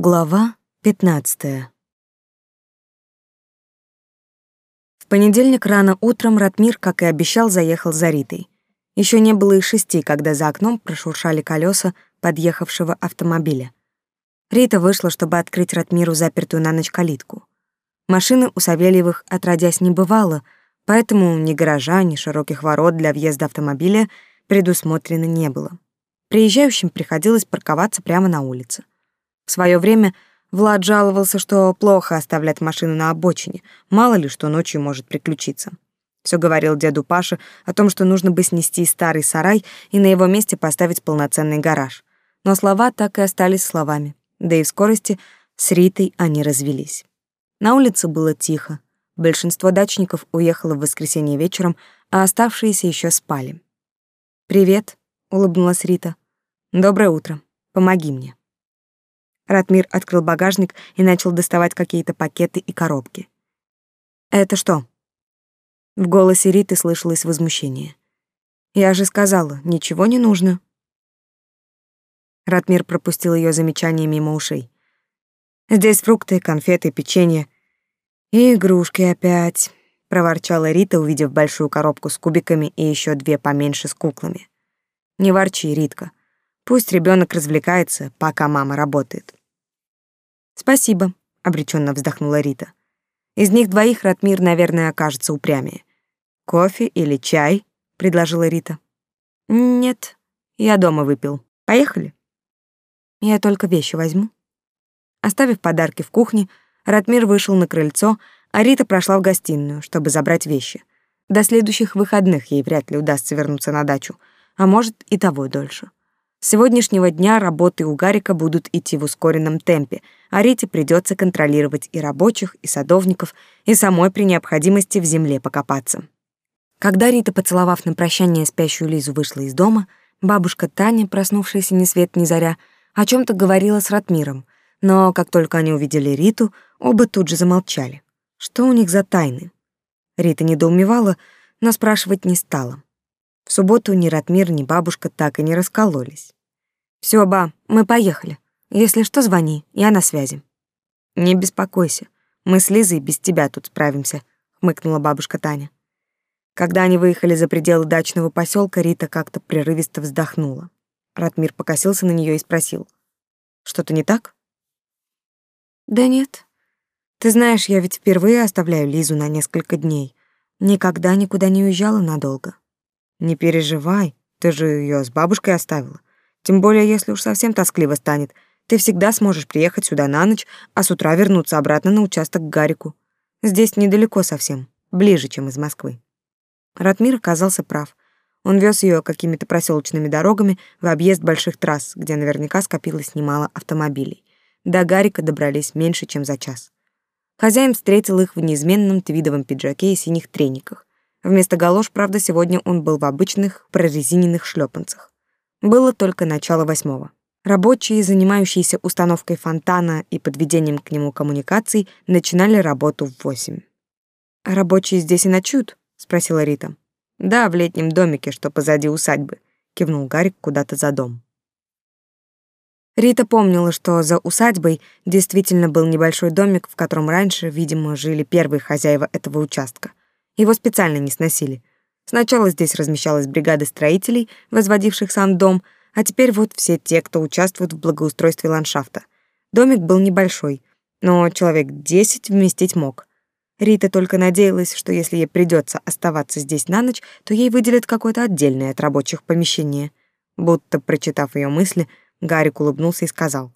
Глава 15. В понедельник рано утром Ратмир, как и обещал, заехал за Ритой. Еще не было и шести, когда за окном прошуршали колеса подъехавшего автомобиля. Рита вышла, чтобы открыть Ратмиру запертую на ночь калитку. Машины у Савельевых отродясь не бывало, поэтому ни гаража, ни широких ворот для въезда автомобиля предусмотрено не было. Приезжающим приходилось парковаться прямо на улице. В свое время Влад жаловался, что плохо оставлять машину на обочине, мало ли что ночью может приключиться. Все говорил деду Паше о том, что нужно бы снести старый сарай и на его месте поставить полноценный гараж. Но слова так и остались словами. Да и в скорости с Ритой они развелись. На улице было тихо. Большинство дачников уехало в воскресенье вечером, а оставшиеся еще спали. «Привет», — улыбнулась Рита. «Доброе утро. Помоги мне». Ратмир открыл багажник и начал доставать какие-то пакеты и коробки. «Это что?» В голосе Риты слышалось возмущение. «Я же сказала, ничего не нужно». Ратмир пропустил ее замечание мимо ушей. «Здесь фрукты, конфеты, печенье. И игрушки опять», — проворчала Рита, увидев большую коробку с кубиками и еще две поменьше с куклами. «Не ворчи, Ритка. Пусть ребенок развлекается, пока мама работает». Спасибо, обреченно вздохнула Рита. Из них двоих Ратмир, наверное, окажется упрямее. Кофе или чай? предложила Рита. Нет, я дома выпил. Поехали. Я только вещи возьму. Оставив подарки в кухне, Ратмир вышел на крыльцо, а Рита прошла в гостиную, чтобы забрать вещи. До следующих выходных ей вряд ли удастся вернуться на дачу, а может и того дольше. С сегодняшнего дня работы у Гарика будут идти в ускоренном темпе, а Рите придется контролировать и рабочих, и садовников, и самой при необходимости в земле покопаться. Когда Рита, поцеловав на прощание спящую Лизу, вышла из дома, бабушка Таня, проснувшаяся ни свет ни заря, о чем то говорила с Ратмиром, но как только они увидели Риту, оба тут же замолчали. Что у них за тайны? Рита недоумевала, но спрашивать не стала. В субботу ни Ратмир, ни бабушка так и не раскололись. Все, ба, мы поехали. Если что, звони, я на связи». «Не беспокойся, мы с Лизой без тебя тут справимся», — хмыкнула бабушка Таня. Когда они выехали за пределы дачного поселка, Рита как-то прерывисто вздохнула. Ратмир покосился на нее и спросил. «Что-то не так?» «Да нет. Ты знаешь, я ведь впервые оставляю Лизу на несколько дней. Никогда никуда не уезжала надолго. Не переживай, ты же ее с бабушкой оставила. Тем более, если уж совсем тоскливо станет, ты всегда сможешь приехать сюда на ночь, а с утра вернуться обратно на участок к Гарику. Здесь недалеко совсем, ближе, чем из Москвы. Ратмир оказался прав. Он вез ее какими-то проселочными дорогами в объезд больших трасс, где наверняка скопилось немало автомобилей. До Гарика добрались меньше, чем за час. Хозяин встретил их в неизменном твидовом пиджаке и синих трениках. Вместо галош, правда, сегодня он был в обычных прорезиненных шлепанцах. Было только начало восьмого. Рабочие, занимающиеся установкой фонтана и подведением к нему коммуникаций, начинали работу в восемь. «А рабочие здесь и ночуют?» — спросила Рита. «Да, в летнем домике, что позади усадьбы», — кивнул Гарик куда-то за дом. Рита помнила, что за усадьбой действительно был небольшой домик, в котором раньше, видимо, жили первые хозяева этого участка. Его специально не сносили. Сначала здесь размещалась бригада строителей, возводивших сам дом, а теперь вот все те, кто участвует в благоустройстве ландшафта. Домик был небольшой, но человек десять вместить мог. Рита только надеялась, что если ей придется оставаться здесь на ночь, то ей выделят какое-то отдельное от рабочих помещение. Будто, прочитав ее мысли, Гарик улыбнулся и сказал,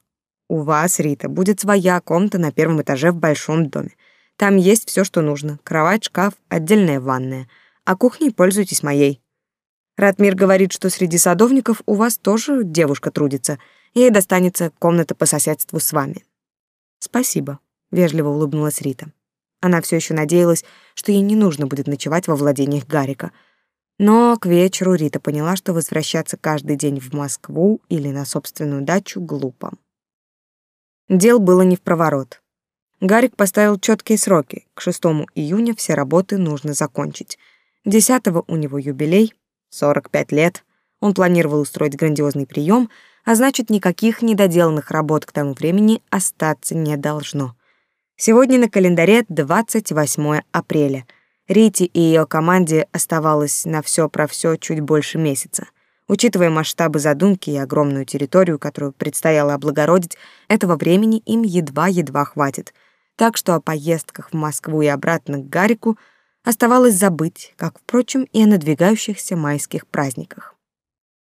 «У вас, Рита, будет своя комната на первом этаже в большом доме. Там есть все, что нужно. Кровать, шкаф, отдельная ванная. А кухней пользуйтесь моей. Ратмир говорит, что среди садовников у вас тоже девушка трудится. Ей достанется комната по соседству с вами. Спасибо, вежливо улыбнулась Рита. Она все еще надеялась, что ей не нужно будет ночевать во владениях Гарика. Но к вечеру Рита поняла, что возвращаться каждый день в Москву или на собственную дачу глупо. Дел было не в проворот. Гарик поставил четкие сроки. К 6 июня все работы нужно закончить. 10 у него юбилей, 45 лет. Он планировал устроить грандиозный прием, а значит, никаких недоделанных работ к тому времени остаться не должно. Сегодня на календаре 28 апреля. Рите и ее команде оставалось на все про все чуть больше месяца. Учитывая масштабы задумки и огромную территорию, которую предстояло облагородить, этого времени им едва-едва хватит. Так что о поездках в Москву и обратно к Гарику оставалось забыть, как, впрочем, и о надвигающихся майских праздниках.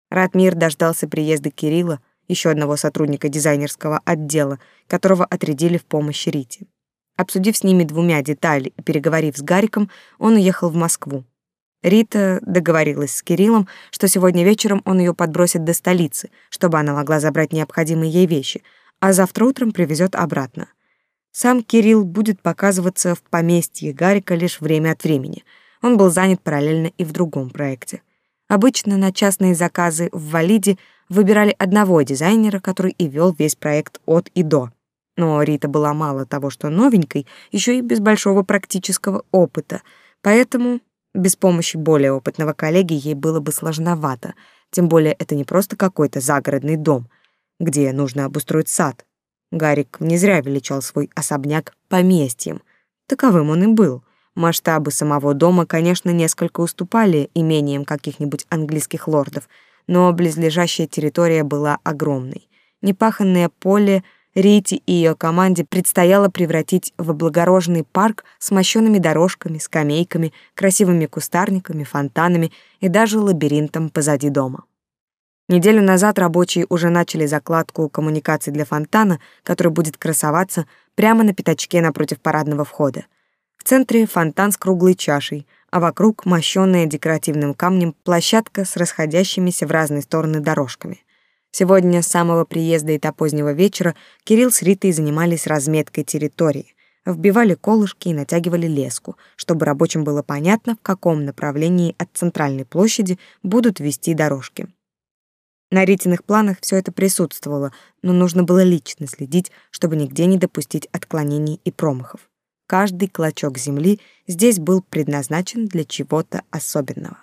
Ратмир дождался приезда Кирилла, еще одного сотрудника дизайнерского отдела, которого отрядили в помощь Рите. Обсудив с ними двумя детали и переговорив с Гариком, он уехал в Москву. Рита договорилась с Кириллом, что сегодня вечером он ее подбросит до столицы, чтобы она могла забрать необходимые ей вещи, а завтра утром привезет обратно. Сам Кирилл будет показываться в поместье Гарика лишь время от времени. Он был занят параллельно и в другом проекте. Обычно на частные заказы в Валиде выбирали одного дизайнера, который и вел весь проект от и до. Но Рита была мало того, что новенькой, еще и без большого практического опыта, поэтому без помощи более опытного коллеги ей было бы сложновато, тем более это не просто какой-то загородный дом, где нужно обустроить сад. Гарик не зря величал свой особняк поместьем. Таковым он и был. Масштабы самого дома, конечно, несколько уступали имениям каких-нибудь английских лордов, но близлежащая территория была огромной. Непаханное поле — Рите и ее команде предстояло превратить в облагороженный парк с мощенными дорожками, скамейками, красивыми кустарниками, фонтанами и даже лабиринтом позади дома. Неделю назад рабочие уже начали закладку коммуникаций для фонтана, который будет красоваться прямо на пятачке напротив парадного входа. В центре фонтан с круглой чашей, а вокруг мощенная декоративным камнем площадка с расходящимися в разные стороны дорожками. Сегодня с самого приезда и до позднего вечера Кирилл с Ритой занимались разметкой территории, вбивали колышки и натягивали леску, чтобы рабочим было понятно, в каком направлении от центральной площади будут вести дорожки. На Ритиных планах все это присутствовало, но нужно было лично следить, чтобы нигде не допустить отклонений и промахов. Каждый клочок земли здесь был предназначен для чего-то особенного.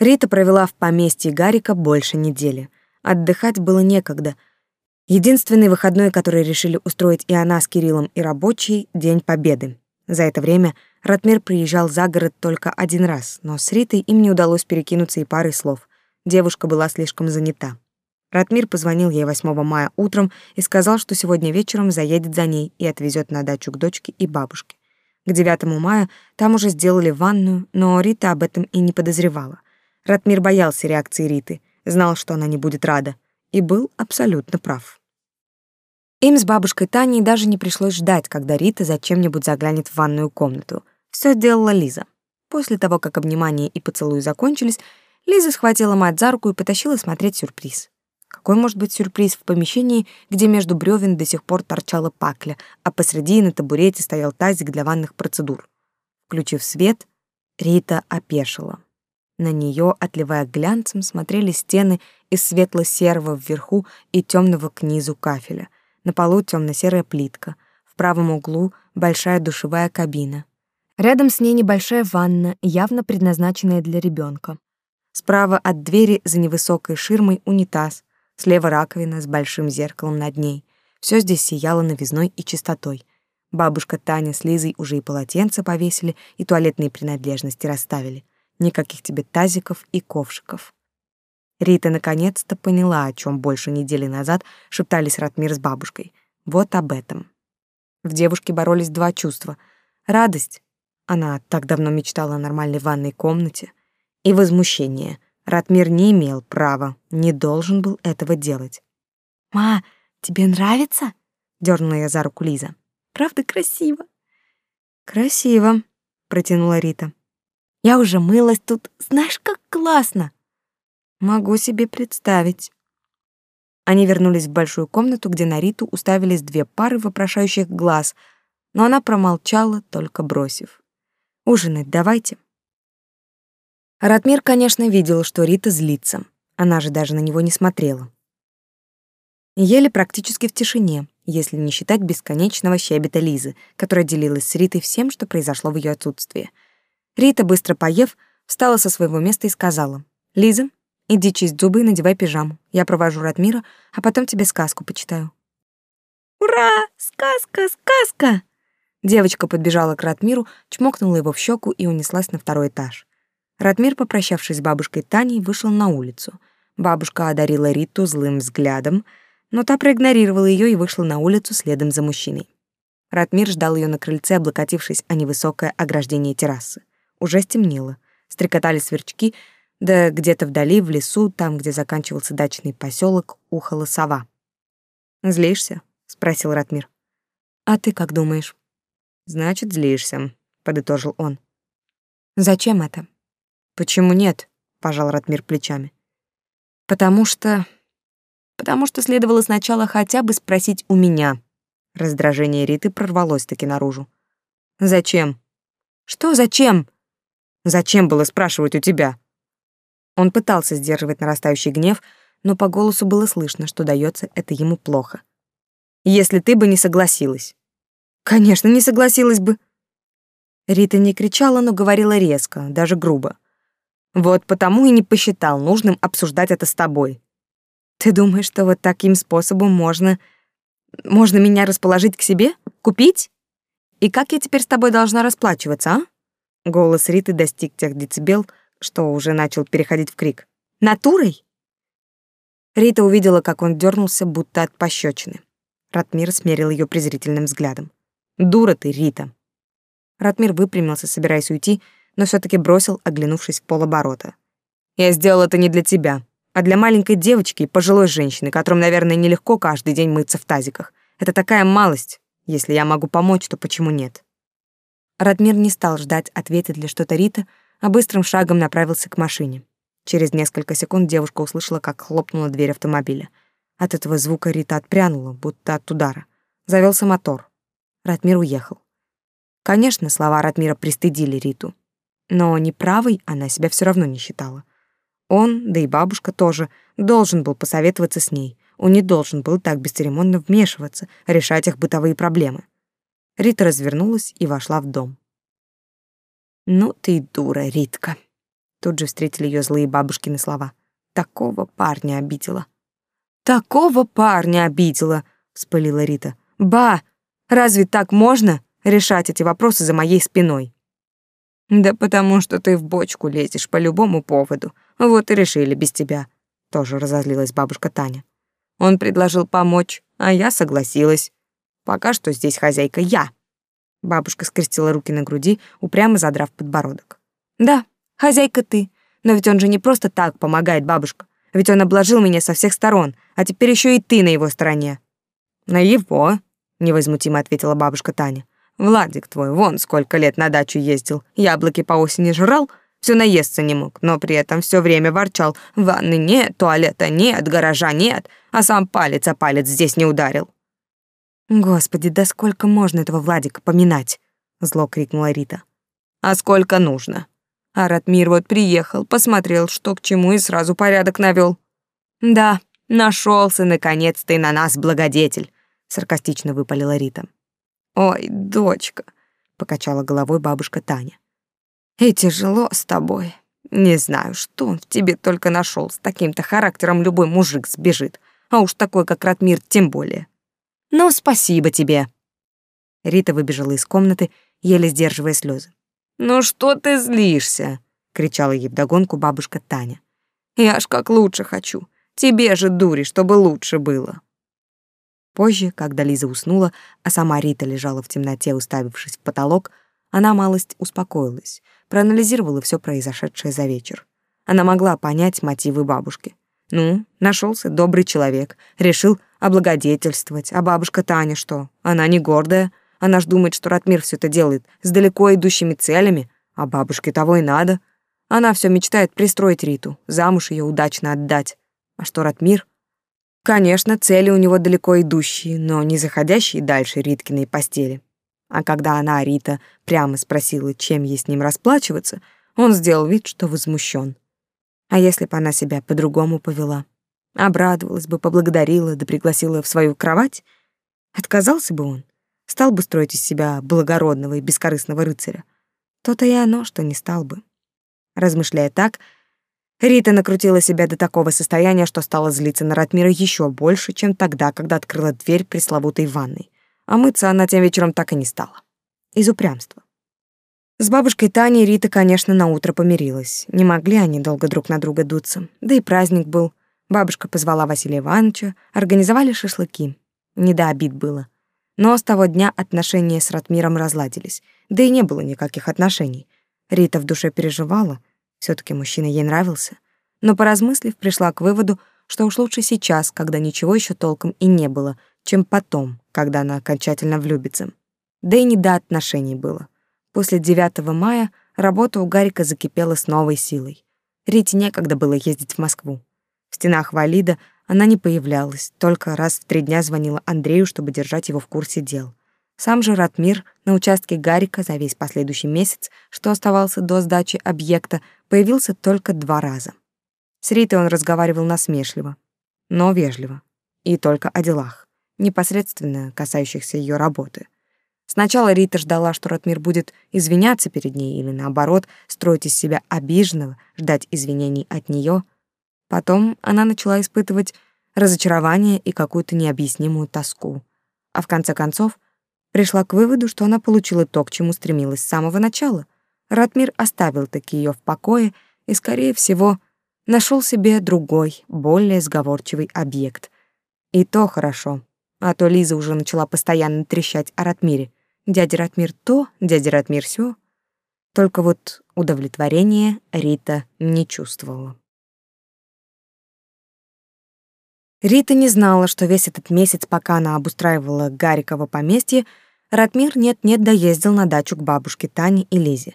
Рита провела в поместье Гарика больше недели. Отдыхать было некогда. Единственный выходной, который решили устроить и она с Кириллом, и рабочий — День Победы. За это время Ратмир приезжал за город только один раз, но с Ритой им не удалось перекинуться и пары слов. Девушка была слишком занята. Ратмир позвонил ей 8 мая утром и сказал, что сегодня вечером заедет за ней и отвезет на дачу к дочке и бабушке. К 9 мая там уже сделали ванную, но Рита об этом и не подозревала. Ратмир боялся реакции Риты, знал, что она не будет рада, и был абсолютно прав. Им с бабушкой Таней даже не пришлось ждать, когда Рита зачем-нибудь заглянет в ванную комнату. Все делала Лиза. После того, как обнимания и поцелуи закончились, Лиза схватила мать за руку и потащила смотреть сюрприз. Какой может быть сюрприз в помещении, где между бревен до сих пор торчала пакля, а посреди на табурете стоял тазик для ванных процедур? Включив свет, Рита опешила. На нее, отливая глянцем, смотрели стены из светло-серого вверху и темного к низу кафеля. На полу темно-серая плитка. В правом углу большая душевая кабина. Рядом с ней небольшая ванна, явно предназначенная для ребенка. Справа от двери за невысокой ширмой унитаз. Слева раковина с большим зеркалом над ней. Все здесь сияло новизной и чистотой. Бабушка Таня с Лизой уже и полотенца повесили, и туалетные принадлежности расставили. Никаких тебе тазиков и ковшиков. Рита наконец-то поняла, о чем больше недели назад шептались Ратмир с бабушкой. Вот об этом. В девушке боролись два чувства. Радость. Она так давно мечтала о нормальной ванной комнате. И возмущение. Ратмир не имел права, не должен был этого делать. «Ма, тебе нравится?» — дернула я за руку Лиза. «Правда красиво?» «Красиво», — протянула Рита. Я уже мылась тут. Знаешь, как классно!» «Могу себе представить». Они вернулись в большую комнату, где на Риту уставились две пары вопрошающих глаз, но она промолчала, только бросив. «Ужинать давайте». Ратмир, конечно, видел, что Рита злится. Она же даже на него не смотрела. Ели практически в тишине, если не считать бесконечного щебета Лизы, которая делилась с Ритой всем, что произошло в ее отсутствии — Рита, быстро поев, встала со своего места и сказала, «Лиза, Иди чисть зубы и надевай пижаму. Я провожу Ратмира, а потом тебе сказку почитаю. Ура! Сказка, сказка! Девочка подбежала к Ратмиру, чмокнула его в щеку и унеслась на второй этаж. Ратмир, попрощавшись с бабушкой Таней, вышел на улицу. Бабушка одарила Риту злым взглядом, но та проигнорировала ее и вышла на улицу следом за мужчиной. Ратмир ждал ее на крыльце, облокотившись о невысокое ограждение террасы. Уже стемнело. Стрекотали сверчки, да где-то вдали, в лесу, там, где заканчивался дачный поселок, ухала сова. «Злишься?» — спросил Ратмир. «А ты как думаешь?» Значит, злишься, подытожил он. Зачем это? Почему нет? пожал Ратмир плечами. Потому что потому что следовало сначала хотя бы спросить у меня. Раздражение Риты прорвалось таки наружу. Зачем? Что зачем? Зачем было спрашивать у тебя? Он пытался сдерживать нарастающий гнев, но по голосу было слышно, что дается это ему плохо. Если ты бы не согласилась. Конечно, не согласилась бы. Рита не кричала, но говорила резко, даже грубо. Вот потому и не посчитал нужным обсуждать это с тобой. Ты думаешь, что вот таким способом можно можно меня расположить к себе? Купить? И как я теперь с тобой должна расплачиваться, а? Голос Риты достиг тех децибел, что уже начал переходить в крик. Натурой? Рита увидела, как он дернулся, будто от пощечины. Ратмир смерил ее презрительным взглядом. Дура ты, Рита. Ратмир выпрямился, собираясь уйти, но все таки бросил, оглянувшись в полоборота. Я сделал это не для тебя, а для маленькой девочки и пожилой женщины, которым, наверное, нелегко каждый день мыться в тазиках. Это такая малость. Если я могу помочь, то почему нет? Радмир не стал ждать ответа для что-то Рита, а быстрым шагом направился к машине. Через несколько секунд девушка услышала, как хлопнула дверь автомобиля. От этого звука Рита отпрянула, будто от удара. Завелся мотор. Ратмир уехал. Конечно, слова Ратмира пристыдили Риту, но неправой она себя все равно не считала. Он, да и бабушка тоже, должен был посоветоваться с ней. Он не должен был так бесцеремонно вмешиваться, решать их бытовые проблемы. Рита развернулась и вошла в дом. «Ну ты дура, Ритка!» Тут же встретили ее злые бабушкины слова. «Такого парня обидела». «Такого парня обидела!» — вспылила Рита. «Ба, Разве так можно решать эти вопросы за моей спиной? Да потому что ты в бочку лезешь по любому поводу. Вот и решили без тебя. Тоже разозлилась бабушка Таня. Он предложил помочь, а я согласилась. Пока что здесь хозяйка я. Бабушка скрестила руки на груди, упрямо задрав подбородок. Да, хозяйка ты. Но ведь он же не просто так помогает, бабушка. Ведь он обложил меня со всех сторон, а теперь еще и ты на его стороне. На его? Невозмутимо ответила бабушка Таня. Владик твой вон сколько лет на дачу ездил, яблоки по осени жрал, все наесться не мог, но при этом все время ворчал: ванны нет, туалета нет, гаража нет, а сам палец о палец здесь не ударил. Господи, да сколько можно этого Владика поминать? зло крикнула Рита. А сколько нужно? А Ратмир вот приехал, посмотрел, что к чему и сразу порядок навел. Да, нашелся наконец-то и на нас благодетель саркастично выпалила Рита. Ой, дочка, покачала головой бабушка Таня. И тяжело с тобой. Не знаю, что он в тебе только нашел. С таким-то характером любой мужик сбежит, а уж такой, как Ратмир, тем более. Ну, спасибо тебе. Рита выбежала из комнаты, еле сдерживая слезы. Ну что ты злишься? кричала ей вдогонку бабушка Таня. Я ж как лучше хочу. Тебе же, дури, чтобы лучше было. Позже, когда Лиза уснула, а сама Рита лежала в темноте, уставившись в потолок, она малость успокоилась, проанализировала все произошедшее за вечер. Она могла понять мотивы бабушки. Ну, нашелся добрый человек, решил облагодетельствовать, а бабушка Таня что? Она не гордая, она ж думает, что Ратмир все это делает с далеко идущими целями, а бабушке того и надо. Она все мечтает пристроить Риту, замуж ее удачно отдать. А что Ратмир? Конечно, цели у него далеко идущие, но не заходящие дальше Риткиной постели. А когда она, Рита, прямо спросила, чем ей с ним расплачиваться, он сделал вид, что возмущен. А если бы она себя по-другому повела? Обрадовалась бы, поблагодарила, да пригласила в свою кровать? Отказался бы он? Стал бы строить из себя благородного и бескорыстного рыцаря? То-то и оно, что не стал бы. Размышляя так, Рита накрутила себя до такого состояния, что стала злиться на Ратмира еще больше, чем тогда, когда открыла дверь пресловутой ванной. А мыться она тем вечером так и не стала. Из упрямства. С бабушкой Таней Рита, конечно, на утро помирилась. Не могли они долго друг на друга дуться. Да и праздник был. Бабушка позвала Василия Ивановича, организовали шашлыки. Не до обид было. Но с того дня отношения с Ратмиром разладились. Да и не было никаких отношений. Рита в душе переживала, все таки мужчина ей нравился. Но поразмыслив, пришла к выводу, что уж лучше сейчас, когда ничего еще толком и не было, чем потом, когда она окончательно влюбится. Да и не до отношений было. После 9 мая работа у Гарика закипела с новой силой. Рите некогда было ездить в Москву. В стенах Валида она не появлялась, только раз в три дня звонила Андрею, чтобы держать его в курсе дел. Сам же Ратмир на участке Гарика за весь последующий месяц, что оставался до сдачи объекта, появился только два раза. С Ритой он разговаривал насмешливо, но вежливо, и только о делах, непосредственно касающихся ее работы. Сначала Рита ждала, что Ратмир будет извиняться перед ней или, наоборот, строить из себя обиженного, ждать извинений от нее. Потом она начала испытывать разочарование и какую-то необъяснимую тоску. А в конце концов пришла к выводу, что она получила то, к чему стремилась с самого начала. Ратмир оставил таки ее в покое и, скорее всего, нашел себе другой, более сговорчивый объект. И то хорошо, а то Лиза уже начала постоянно трещать о Ратмире. Дядя Ратмир то, дядя Ратмир сё. Только вот удовлетворения Рита не чувствовала. Рита не знала, что весь этот месяц, пока она обустраивала Гарикова поместье, Ратмир нет-нет доездил на дачу к бабушке Тане и Лизе.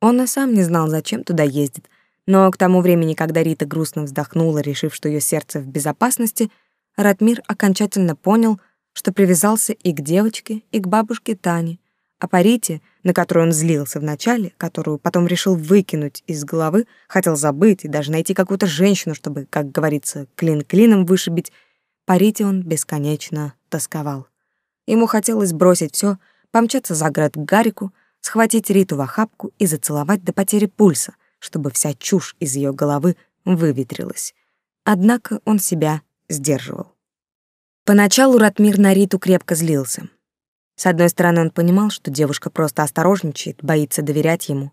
Он и сам не знал, зачем туда ездит, но к тому времени, когда Рита грустно вздохнула, решив, что ее сердце в безопасности, Ратмир окончательно понял, что привязался и к девочке, и к бабушке Тане, а по Рите, на которую он злился вначале, которую потом решил выкинуть из головы, хотел забыть и даже найти какую-то женщину, чтобы, как говорится, клин клином вышибить, по Рите он бесконечно тосковал. Ему хотелось бросить все, помчаться за город к Гарику, схватить Риту в охапку и зацеловать до потери пульса, чтобы вся чушь из ее головы выветрилась. Однако он себя сдерживал. Поначалу Ратмир на Риту крепко злился. С одной стороны, он понимал, что девушка просто осторожничает, боится доверять ему.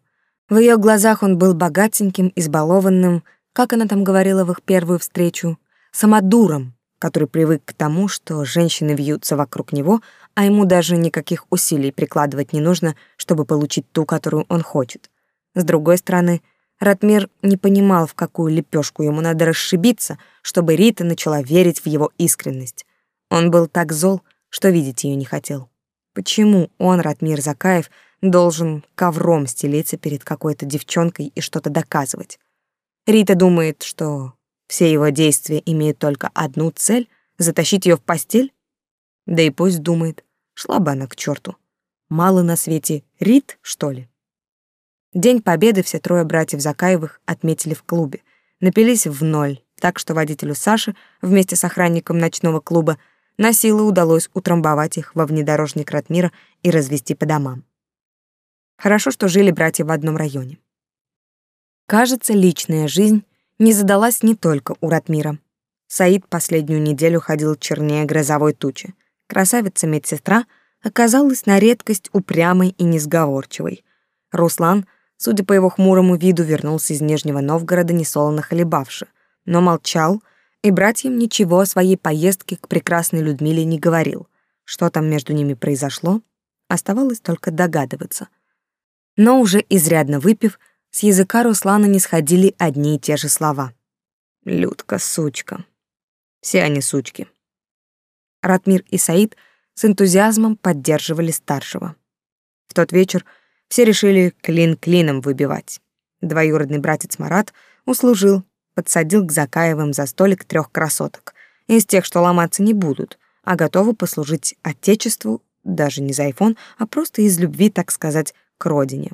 В ее глазах он был богатеньким, избалованным, как она там говорила в их первую встречу, самодуром, который привык к тому, что женщины вьются вокруг него, а ему даже никаких усилий прикладывать не нужно, чтобы получить ту, которую он хочет. С другой стороны, Ратмир не понимал, в какую лепешку ему надо расшибиться, чтобы Рита начала верить в его искренность. Он был так зол, что видеть ее не хотел. Почему он, Ратмир Закаев, должен ковром стелиться перед какой-то девчонкой и что-то доказывать? Рита думает, что все его действия имеют только одну цель — затащить ее в постель? Да и пусть думает, шла бы она к черту. Мало на свете Рит, что ли? День Победы все трое братьев Закаевых отметили в клубе. Напились в ноль, так что водителю Саши вместе с охранником ночного клуба на силу удалось утрамбовать их во внедорожник Ратмира и развести по домам. Хорошо, что жили братья в одном районе. Кажется, личная жизнь не задалась не только у Ратмира. Саид последнюю неделю ходил чернее грозовой тучи. Красавица-медсестра оказалась на редкость упрямой и несговорчивой. Руслан, судя по его хмурому виду, вернулся из Нижнего Новгорода несолоно хлебавши, но молчал, и братьям ничего о своей поездке к прекрасной Людмиле не говорил. Что там между ними произошло, оставалось только догадываться. Но уже изрядно выпив, с языка Руслана не сходили одни и те же слова. «Людка, сучка». Все они сучки. Ратмир и Саид с энтузиазмом поддерживали старшего. В тот вечер все решили клин клином выбивать. Двоюродный братец Марат услужил, подсадил к Закаевым за столик трех красоток, из тех, что ломаться не будут, а готовы послужить отечеству даже не за айфон, а просто из любви, так сказать, к родине.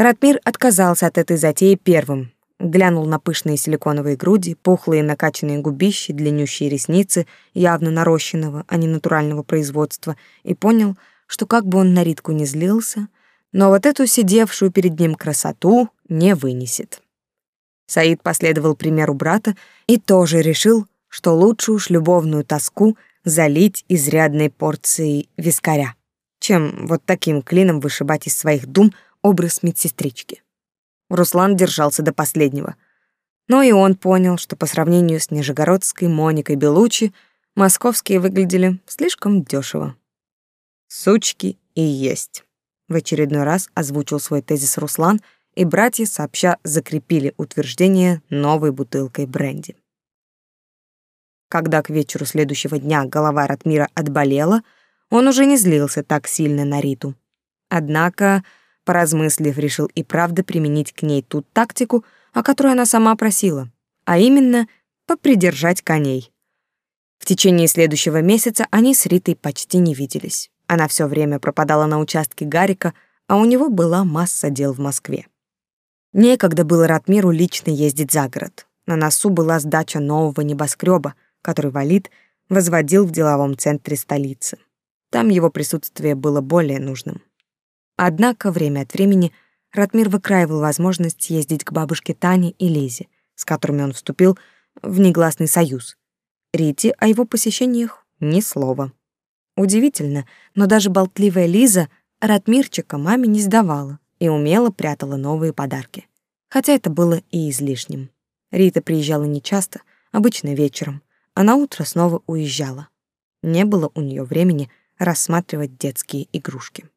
Ратмир отказался от этой затеи первым, глянул на пышные силиконовые груди, пухлые накачанные губищи, длиннющие ресницы, явно нарощенного, а не натурального производства, и понял, что как бы он на Ритку не злился, но вот эту сидевшую перед ним красоту не вынесет. Саид последовал примеру брата и тоже решил, что лучше уж любовную тоску залить изрядной порцией вискаря, чем вот таким клином вышибать из своих дум образ медсестрички. Руслан держался до последнего. Но и он понял, что по сравнению с нижегородской Моникой Белучи московские выглядели слишком дешево. «Сучки и есть», — в очередной раз озвучил свой тезис Руслан, и братья сообща закрепили утверждение новой бутылкой бренди. Когда к вечеру следующего дня голова Ратмира отболела, он уже не злился так сильно на Риту. Однако Поразмыслив, решил и правда применить к ней ту тактику, о которой она сама просила, а именно попридержать коней. В течение следующего месяца они с Ритой почти не виделись. Она все время пропадала на участке Гарика, а у него была масса дел в Москве. Некогда было Ратмиру лично ездить за город. На носу была сдача нового небоскреба, который Валид возводил в деловом центре столицы. Там его присутствие было более нужным. Однако время от времени Ратмир выкраивал возможность ездить к бабушке Тане и Лизе, с которыми он вступил в негласный союз. Рите о его посещениях ни слова. Удивительно, но даже болтливая Лиза Ратмирчика маме не сдавала и умело прятала новые подарки. Хотя это было и излишним. Рита приезжала нечасто, обычно вечером, а на утро снова уезжала. Не было у нее времени рассматривать детские игрушки.